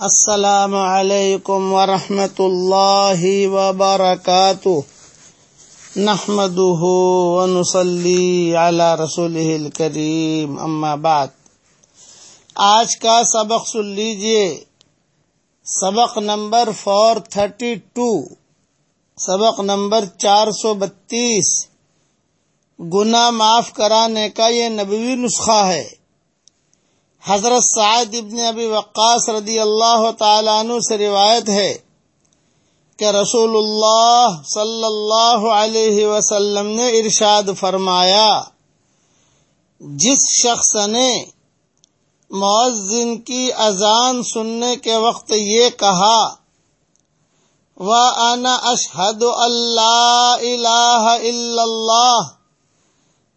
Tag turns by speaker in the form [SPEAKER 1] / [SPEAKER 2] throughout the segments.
[SPEAKER 1] السلام علیکم ورحمۃ اللہ وبرکاتہ۔ نحمده ونصلي على رسوله الكريم اما بعد۔ آج کا سبق سن لیجیے۔ سبق نمبر فور تھرٹی ٹو سبق نمبر چار سو بتیس۔ گناہ معاف کرانے کا یہ نبوی نسخہ ہے۔ حضرت سعید ابن ابی وقاص رضی اللہ تعالیٰ عنہ سے روایت ہے کہ رسول اللہ صلی اللہ علیہ وسلم نے ارشاد فرمایا، جس شخص نے معذن کی اذان سننے کے وقت یہ کہا و انا اشہد اللہ الہ الا اللہ،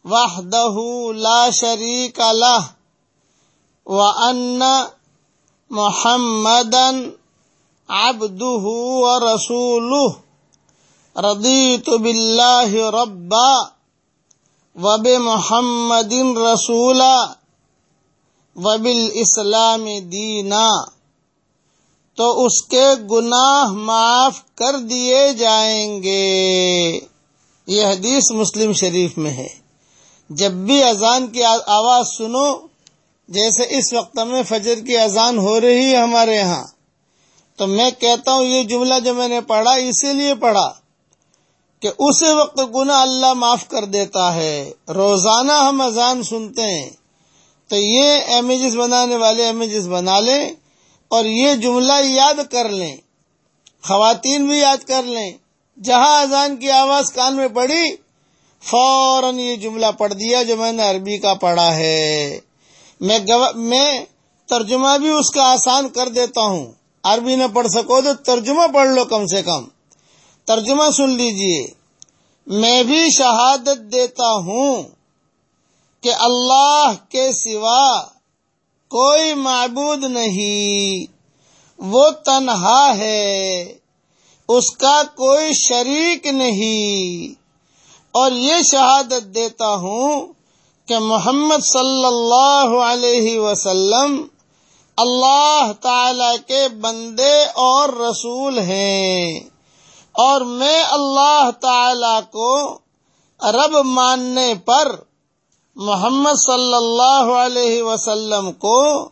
[SPEAKER 1] وحدہ لا شریک لہ۔ وأن محمدا عبده ورسوله. رضيت بالله ربا وبمحمد رسولا وبالاسلام دینا تو اس کے گناہ معاف کر دیے جائیں گے. یہ حدیث مسلم شریف میں ہے۔ جب بھی اذان کی آواز سنو جیسے اس وقت میں فجر کی اذان ہو رہی ہے ہمارے یہاں، تو میں کہتا ہوں یہ جملہ جو میں نے پڑھا، اسی لیے پڑھا کہ اس وقت گناہ اللہ معاف کر دیتا ہے۔ روزانہ ہم اذان سنتے ہیں، تو یہ امیجز بنانے والے امیجز بنا لیں اور یہ جملہ یاد کر لیں۔ خواتین بھی یاد کر لیں۔ جہاں اذان کی آواز کان میں پڑی، فوراً یہ جملہ پڑھ دیا جو میں نے عربی کا پڑھا ہے۔ میں میں ترجمہ بھی اس کا آسان کر دیتا ہوں۔ عربی نہ پڑھ سکو تو ترجمہ پڑھ لو کم سے کم۔ ترجمہ سن لیجیے۔ میں بھی شہادت دیتا ہوں کہ اللہ کے سوا کوئی معبود نہیں۔ وہ تنہا ہے۔ اس کا کوئی شریک نہیں۔ اور یہ شہادت دیتا ہوں کہ محمد صلی اللہ علیہ وسلم اللہ تعالی کے بندے اور رسول ہیں۔ اور میں اللہ تعالی کو رب ماننے پر محمد صلی اللہ علیہ وسلم کو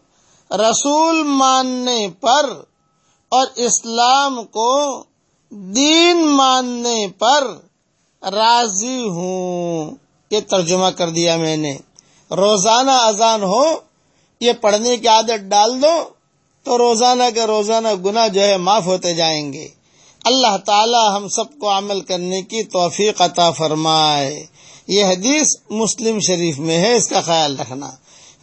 [SPEAKER 1] رسول ماننے پر اور اسلام کو دین ماننے پر راضی ہوں۔ یہ ترجمہ کر دیا میں نے۔ روزانہ اذان ہو، یہ پڑھنے کی عادت ڈال دو، تو روزانہ کے روزانہ گناہ جو ہے معاف ہوتے جائیں گے۔ اللہ تعالی ہم سب کو عمل کرنے کی توفیق عطا فرمائے۔ یہ حدیث مسلم شریف میں ہے، اس کا خیال رکھنا۔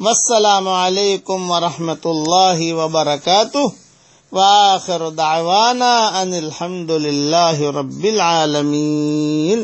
[SPEAKER 1] والسلام علیکم ورحمۃ اللہ وبرکاتہ۔ واخر دعوانا ان الحمد للہ رب العالمین۔